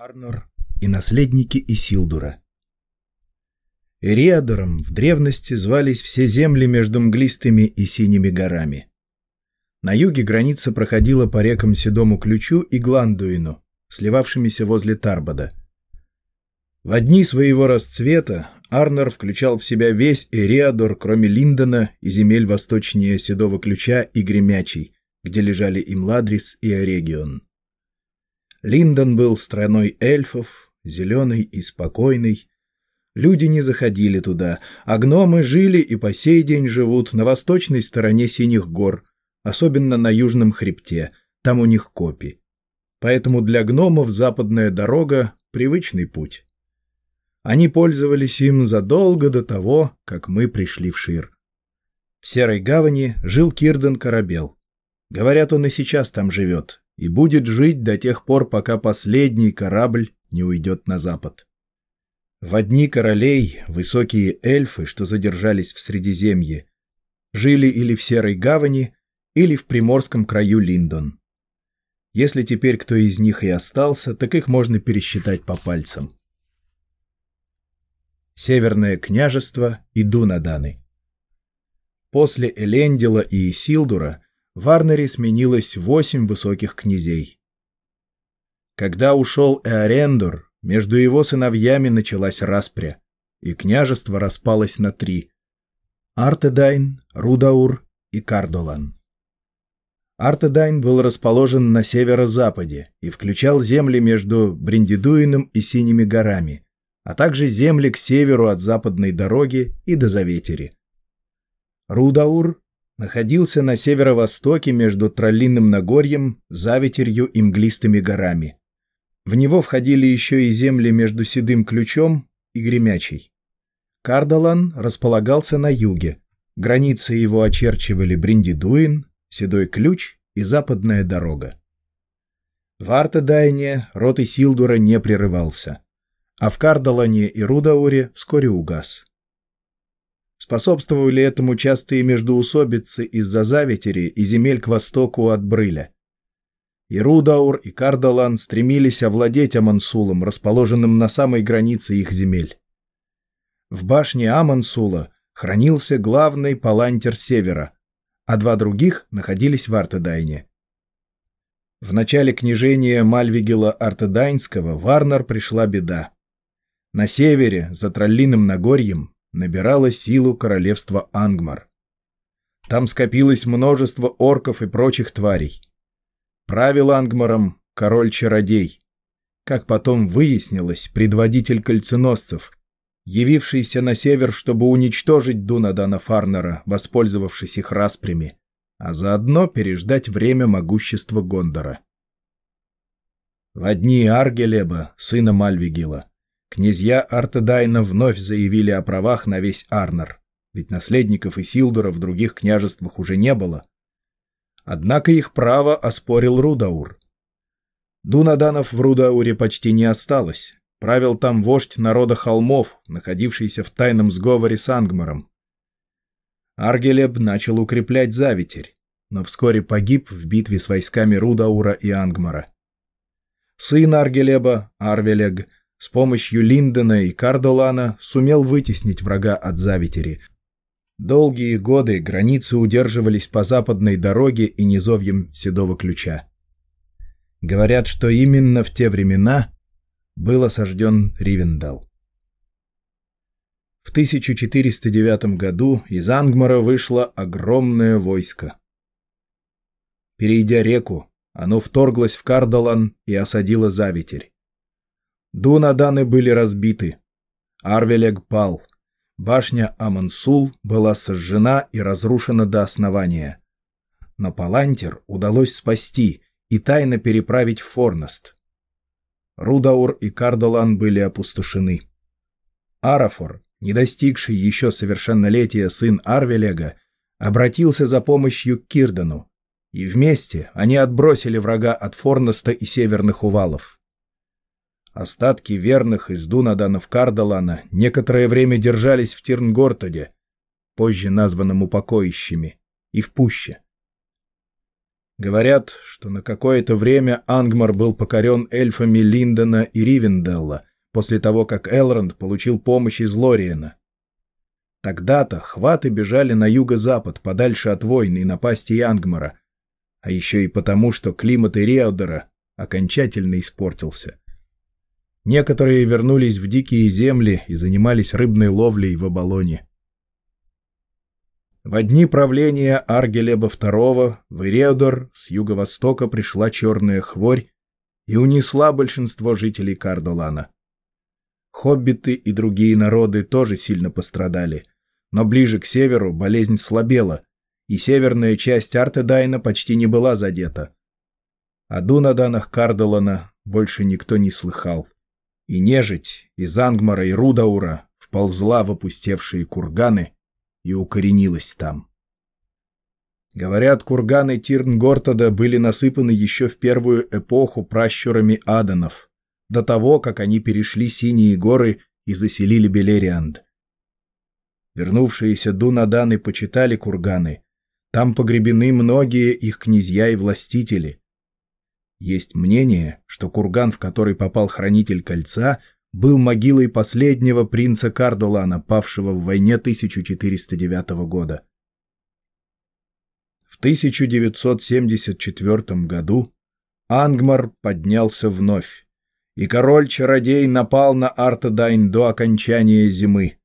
Арнор и наследники Исилдура. Эриадором в древности звались все земли между мглистыми и синими горами. На юге граница проходила по рекам Седому Ключу и Гландуину, сливавшимися возле Тарбада. В дни своего расцвета Арнор включал в себя весь Эриадор, кроме Линдона и земель восточнее Седого Ключа и Гремячий, где лежали Имладрис и Орегион. Линдон был страной эльфов, зеленый и спокойный. Люди не заходили туда, а гномы жили и по сей день живут на восточной стороне Синих гор, особенно на южном хребте, там у них копи. Поэтому для гномов западная дорога — привычный путь. Они пользовались им задолго до того, как мы пришли в Шир. В Серой гавани жил Кирден Корабел. Говорят, он и сейчас там живет, и будет жить до тех пор, пока последний корабль не уйдет на запад. В одни королей высокие эльфы, что задержались в Средиземье, жили или в Серой гавани, или в приморском краю Линдон. Если теперь кто из них и остался, так их можно пересчитать по пальцам. Северное княжество и Дунаданы После Элендила и Исилдура в Арноре сменилось восемь высоких князей. Когда ушел Эарендур, между его сыновьями началась распря, и княжество распалось на три — Артедайн, Рудаур и Кардолан. Артедайн был расположен на северо-западе и включал земли между Брендидуином и Синими горами, а также земли к северу от западной дороги и до Заветери. Рудаур находился на северо-востоке между Троллиным Нагорьем, Заветерью и Мглистыми горами. В него входили еще и земли между Седым Ключом и Гремячей. Кардалан располагался на юге. Границы его очерчивали Бриндидуин, Седой Ключ и Западная дорога. В Артедайне рот Исилдура не прерывался, а в Кардалане и Рудауре вскоре угас. Способствовали этому частые междоусобицы из-за Заветери и земель к востоку от Брыля. И Рудаур, и Кардалан стремились овладеть Амансулом, расположенным на самой границе их земель. В башне Амансула хранился главный палантер севера, а два других находились в Артедайне. В начале княжения Мальвигела Артедайнского в Арнар пришла беда. На севере, за Троллиным Нагорьем, набирало силу королевство Ангмар. Там скопилось множество орков и прочих тварей. Правил Ангмаром король-чародей. Как потом выяснилось, предводитель кольценосцев, явившийся на север, чтобы уничтожить Дунадана Фарнера, воспользовавшись их распрями, а заодно переждать время могущества Гондора. В одни Аргелеба, сына Мальвигила, Князья Артедайна вновь заявили о правах на весь Арнер, ведь наследников и Силдура в других княжествах уже не было. Однако их право оспорил Рудаур. Дунаданов в Рудауре почти не осталось. Правил там вождь народа холмов, находившийся в тайном сговоре с Ангмаром. Аргелеб начал укреплять Заветерь, но вскоре погиб в битве с войсками Рудаура и Ангмара. Сын Аргелеба, Арвелег, с помощью Линдона и Кардолана сумел вытеснить врага от Завитери. Долгие годы границы удерживались по западной дороге и низовьям Седого Ключа. Говорят, что именно в те времена был осажден Ривендал. В 1409 году из Ангмара вышло огромное войско. Перейдя реку, оно вторглось в Кардалан и осадило Завитерь. Дунаданы были разбиты. Арвелег пал. Башня Амансул была сожжена и разрушена до основания. Но Палантер удалось спасти и тайно переправить в Форност. Рудаур и Кардолан были опустошены. Арафор, не достигший еще совершеннолетия сын Арвелега, обратился за помощью к Кирдану, и вместе они отбросили врага от Форноста и северных увалов. Остатки верных из Дунаданов Кардалана некоторое время держались в Тирнгортоде, позже названном упокоищами, и в пуще. Говорят, что на какое-то время Ангмар был покорен эльфами Линдона и Ривенделла, после того, как Элронд получил помощь из Лориена. Тогда-то хваты бежали на юго-запад, подальше от войны и напасти Ангмара, а еще и потому, что климат Ириаудера окончательно испортился. Некоторые вернулись в дикие земли и занимались рыбной ловлей в Абалоне. В дни правления Аргелеба II в Иреодор с юго-востока пришла черная хворь и унесла большинство жителей Кардолана. Хоббиты и другие народы тоже сильно пострадали, но ближе к северу болезнь слабела, и северная часть Артедайна почти не была задета. О Дунаданах Кардолана больше никто не слыхал. И нежить из Ангмара и Рудаура вползла в опустевшие курганы — и укоренилась там. Говорят, курганы Тирнгортада были насыпаны еще в первую эпоху пращурами аданов, до того, как они перешли Синие горы и заселили Белерианд. Вернувшиеся Дунаданы почитали курганы. Там погребены многие их князья и властители. Есть мнение, что курган, в который попал хранитель кольца, был могилой последнего принца Кардулана, павшего в войне 1409 года. В 1974 году Ангмар поднялся вновь, и король-чародей напал на Артедайн до окончания зимы.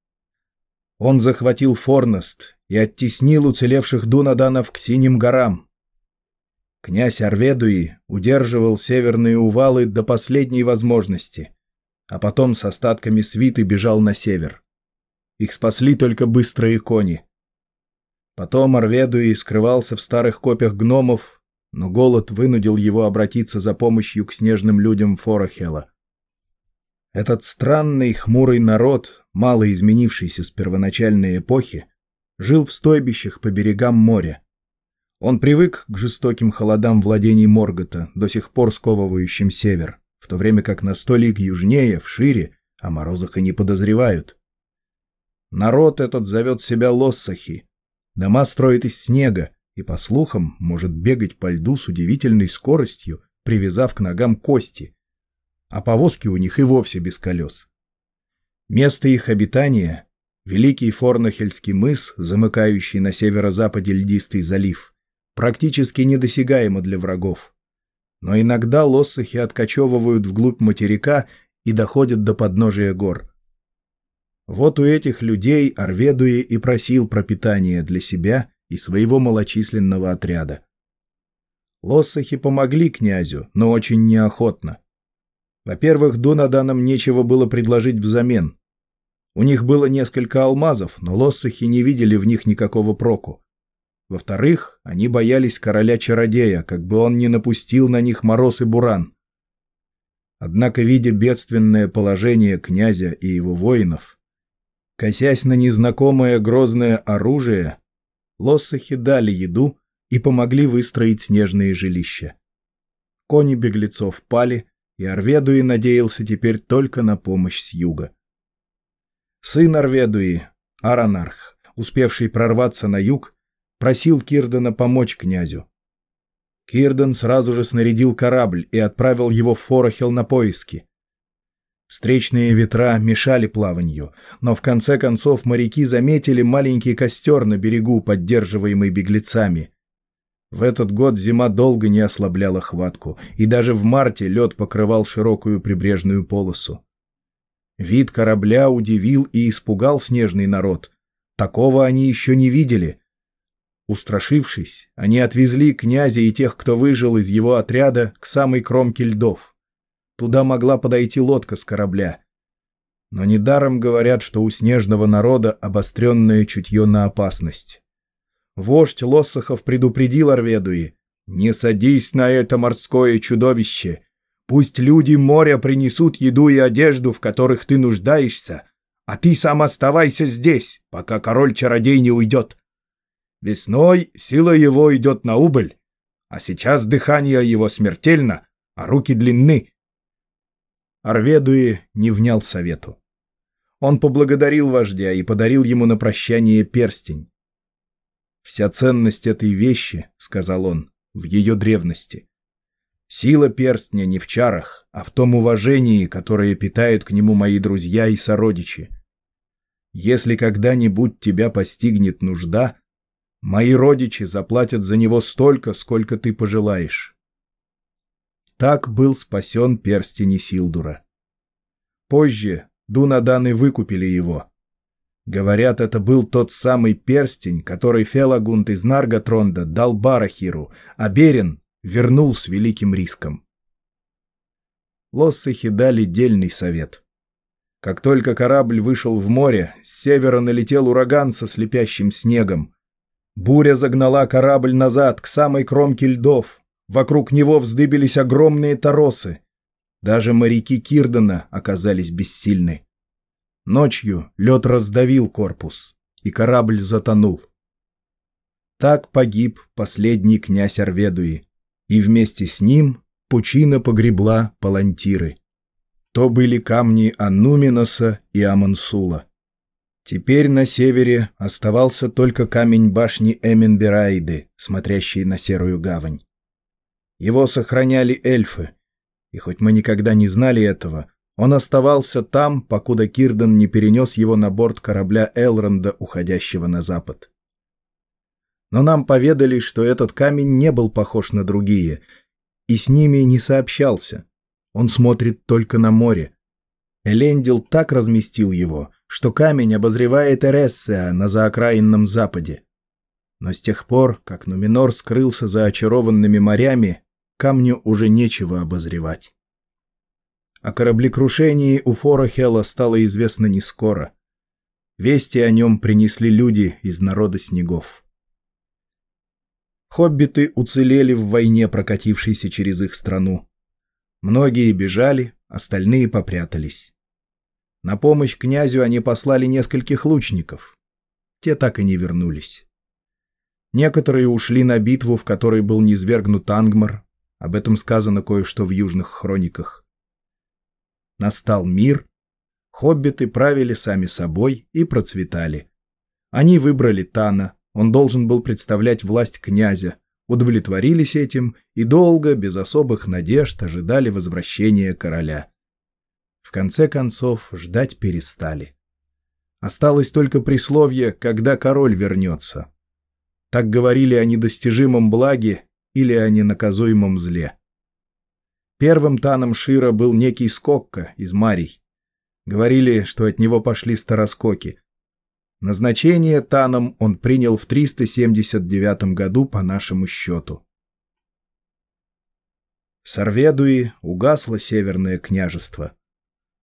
Он захватил Форност и оттеснил уцелевших дунаданов к Синим горам. Князь Арведуи удерживал северные увалы до последней возможности — а потом с остатками свиты бежал на север. Их спасли только быстрые кони. Потом Арведуи скрывался в старых копьях гномов, но голод вынудил его обратиться за помощью к снежным людям Форохела. Этот странный хмурый народ, мало изменившийся с первоначальной эпохи, жил в стойбищах по берегам моря. Он привык к жестоким холодам владений Моргота, до сих пор сковывающим север в то время как на сто лиг южнее, шире, о морозах и не подозревают. Народ этот зовет себя Лоссахи. Дома строит из снега и, по слухам, может бегать по льду с удивительной скоростью, привязав к ногам кости, а повозки у них и вовсе без колес. Место их обитания — великий Форнахельский мыс, замыкающий на северо-западе льдистый залив, практически недосягаемо для врагов но иногда лоссахи откачевывают вглубь материка и доходят до подножия гор. Вот у этих людей Арведуи и просил пропитания для себя и своего малочисленного отряда. Лоссахи помогли князю, но очень неохотно. Во-первых, Дунаданам нечего было предложить взамен. У них было несколько алмазов, но лоссахи не видели в них никакого проку. Во-вторых, они боялись короля-чародея, как бы он не напустил на них мороз и буран. Однако, видя бедственное положение князя и его воинов, косясь на незнакомое грозное оружие, лоссахи дали еду и помогли выстроить снежные жилища. Кони беглецов пали, и Арведуи надеялся теперь только на помощь с юга. Сын Арведуи, Аранарх, успевший прорваться на юг, просил Кирдена помочь князю. Кирден сразу же снарядил корабль и отправил его в Форохел на поиски. Встречные ветра мешали плаванию, но в конце концов моряки заметили маленький костер на берегу, поддерживаемый беглецами. В этот год зима долго не ослабляла хватку, и даже в марте лед покрывал широкую прибрежную полосу. Вид корабля удивил и испугал снежный народ. Такого они еще не видели — Устрашившись, они отвезли князя и тех, кто выжил из его отряда, к самой кромке льдов. Туда могла подойти лодка с корабля. Но недаром говорят, что у снежного народа обостренное чутье на опасность. Вождь Лоссахов предупредил Арведуи, «Не садись на это морское чудовище. Пусть люди моря принесут еду и одежду, в которых ты нуждаешься, а ты сам оставайся здесь, пока король-чародей не уйдет». Весной сила его идет на убыль, а сейчас дыхание его смертельно, а руки длинны. Арведуи не внял совету. Он поблагодарил вождя и подарил ему на прощание перстень. «Вся ценность этой вещи, — сказал он, в ее древности. Сила перстня не в чарах, а в том уважении, которое питают к нему мои друзья и сородичи. Если когда-нибудь тебя постигнет нужда, мои родичи заплатят за него столько, сколько ты пожелаешь. Так был спасен перстень Силдура. Позже Дунаданы выкупили его. Говорят, это был тот самый перстень, который Фелагунд из Нарготронда дал Барахиру, а Берин вернул с великим риском. Лоссахи дали дельный совет. Как только корабль вышел в море, с севера налетел ураган со слепящим снегом. Буря загнала корабль назад, к самой кромке льдов. Вокруг него вздыбились огромные торосы. Даже моряки Кирдена оказались бессильны. Ночью лед раздавил корпус, и корабль затонул. Так погиб последний князь Арведуи, и вместе с ним пучина погребла палантиры. То были камни Аннуминоса и Амансула. Теперь на севере оставался только камень башни Эминберайды, смотрящий на серую гавань. Его сохраняли эльфы, и хоть мы никогда не знали этого, он оставался там, покуда Кирден не перенес его на борт корабля Элронда, уходящего на запад. Но нам поведали, что этот камень не был похож на другие, и с ними не сообщался. Он смотрит только на море. Элендил так разместил его, что камень обозревает Эрессеа на заокраинном западе. Но с тех пор, как Нуминор скрылся за очарованными морями, камню уже нечего обозревать. О кораблекрушении у Форохела стало известно не скоро. Вести о нем принесли люди из народа снегов. Хоббиты уцелели в войне, прокатившейся через их страну. Многие бежали, остальные попрятались. На помощь князю они послали нескольких лучников. Те так и не вернулись. Некоторые ушли на битву, в которой был низвергнут Ангмар. Об этом сказано кое-что в южных хрониках. Настал мир, хоббиты правили сами собой и процветали. Они выбрали Тана, он должен был представлять власть князя, удовлетворились этим и долго, без особых надежд, ожидали возвращения короля. В конце концов, ждать перестали. Осталось только присловие «когда король вернется». Так говорили о недостижимом благе или о ненаказуемом зле. Первым таном Шира был некий Скокка из Марий. Говорили, что от него пошли староскоки. Назначение таном он принял в 379 году по нашему счету. С Арведуи угасло Северное княжество.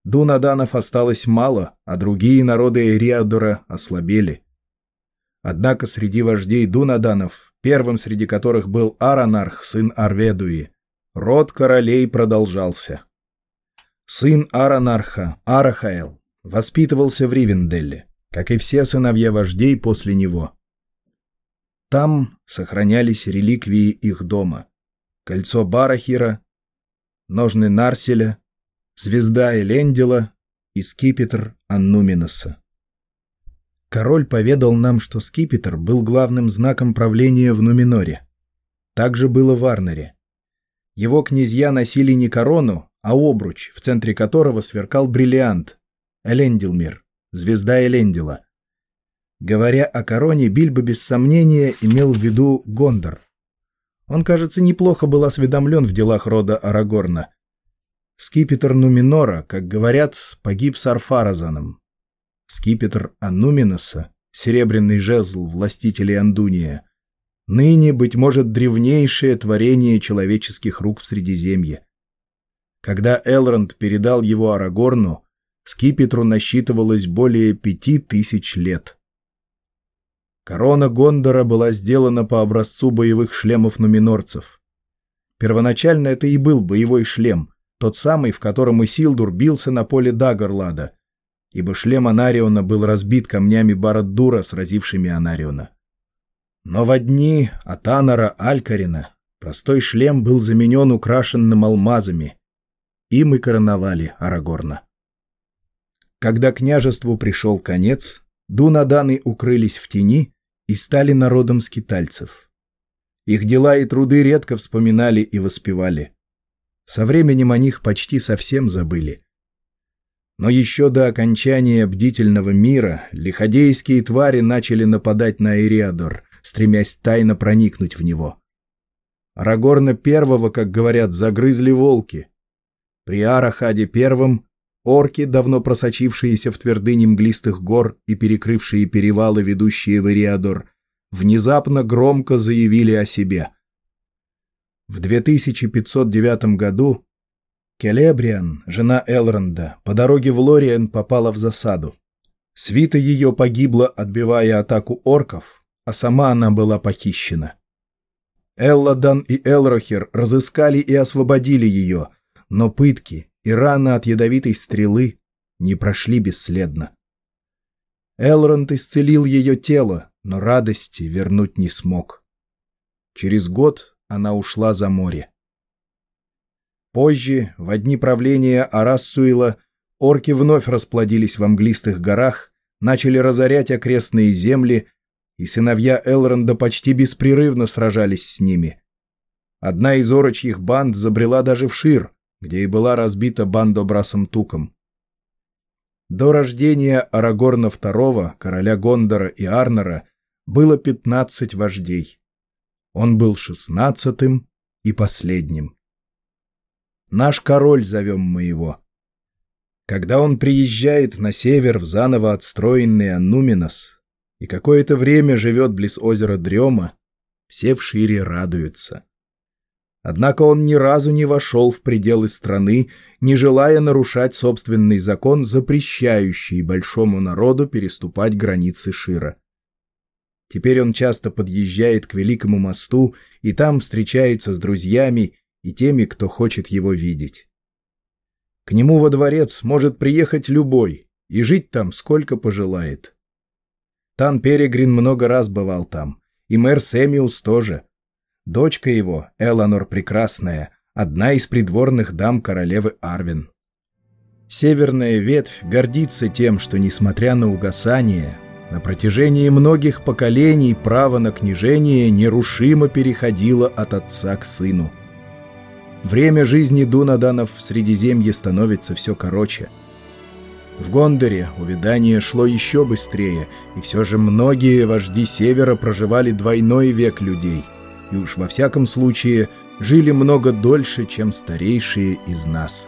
Дунаданов осталось мало, а другие народы Эриадора ослабели. Однако среди вождей Дунаданов, первым среди которых был Аранарх, сын Арведуи, Род королей продолжался. Сын Аранарха, Арахаэл, воспитывался в Ривенделле, как и все сыновья вождей после него. Там сохранялись реликвии их дома. Кольцо Барахира, ножны Нарселя, звезда Элендила и скипетр Аннуминоса. Король поведал нам, что скипетр был главным знаком правления в Нуминоре. Так же было в Арнере. Его князья носили не корону, а обруч, в центре которого сверкал бриллиант. Элендилмир, звезда Элендила. Говоря о короне, Бильбо без сомнения имел в виду Гондор. Он, кажется, неплохо был осведомлен в делах рода Арагорна. Скипетр Нуминора, как говорят, погиб с Арфаразаном. Скипетр Ануминоса, серебряный жезл властителей Андуния, ныне, быть может, древнейшее творение человеческих рук в Средиземье. Когда Элронд передал его Арагорну, скипетру насчитывалось более пяти тысяч лет. Корона Гондора была сделана по образцу боевых шлемов нуминорцев. Первоначально это и был боевой шлем, тот самый, в котором Исилдур бился на поле Дагорлада, ибо шлем Анариона был разбит камнями Бараддура, сразившими Анариона. Но в дни Атанара Алькарина простой шлем был заменен украшенным алмазами. И короновали Арагорна. Когда княжеству пришел конец, Дунаданы укрылись в тени и стали народом скитальцев. Их дела и труды редко вспоминали и воспевали. Со временем о них почти совсем забыли. Но еще до окончания бдительного мира лиходейские твари начали нападать на Эриадор, стремясь тайно проникнуть в него. Арагорна первого, как говорят, загрызли волки. При Арахаде первом орки, давно просочившиеся в твердыни мглистых гор и перекрывшие перевалы, ведущие в Эриадор, внезапно громко заявили о себе. В 2509 году Келебриан, жена Элронда, по дороге в Лориен попала в засаду. Свита ее погибла, отбивая атаку орков, а сама она была похищена. Элладан и Элрохер разыскали и освободили ее, но пытки и раны от ядовитой стрелы не прошли бесследно. Элронд исцелил ее тело, но радости вернуть не смог. Через год она ушла за море. Позже, в одни правления Арассуила, орки вновь расплодились в английских горах, начали разорять окрестные земли, и сыновья Элронда почти беспрерывно сражались с ними. Одна из орочьих банд забрела даже в Шир, где и была разбита банда Брасом Туком. До рождения Арагорна II, короля Гондора и Арнора, было 15 вождей. Он был шестнадцатым и последним. Наш король зовем мы его. Когда он приезжает на север в заново отстроенный Аннуминос и какое-то время живет близ озера Дрема, все в шире радуются. Однако он ни разу не вошел в пределы страны, не желая нарушать собственный закон, запрещающий большому народу переступать границы Шира. Теперь он часто подъезжает к Великому мосту и там встречается с друзьями и теми, кто хочет его видеть. К нему во дворец может приехать любой и жить там сколько пожелает. Тан Перегрин много раз бывал там, и мэр Сэмиус тоже. Дочка его, Эланор Прекрасная, одна из придворных дам королевы Арвин. Северная ветвь гордится тем, что, несмотря на угасание, на протяжении многих поколений право на княжение нерушимо переходило от отца к сыну. Время жизни Дунаданов в Средиземье становится все короче. В Гондоре увядание шло еще быстрее, и все же многие вожди Севера проживали двойной век людей, и уж во всяком случае жили много дольше, чем старейшие из нас.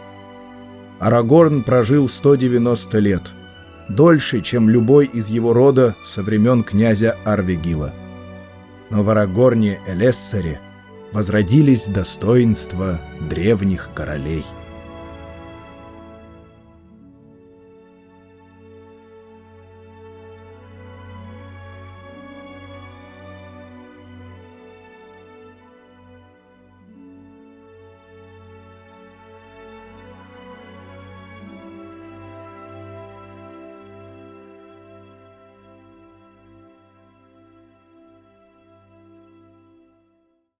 Арагорн прожил 190 лет, дольше, чем любой из его рода со времен князя Арвегила. Но в Арагорне Элессаре возродились достоинства древних королей.